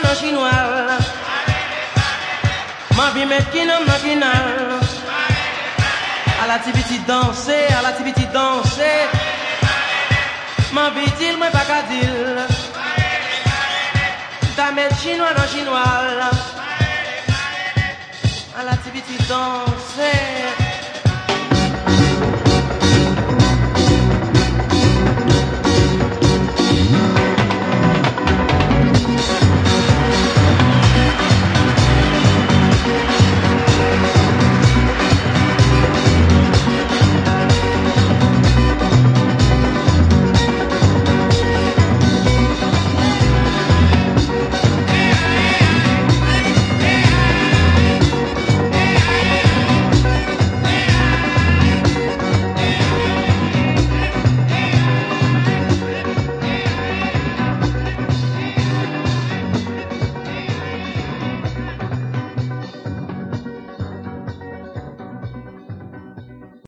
chinois chinois. Ma vie met qui non maquinal. À la tibiti danser, à la tibiti danser. Ma vie dit moi pas qu'à dire. Ta met chinois dans chinois. À la tibiti danser.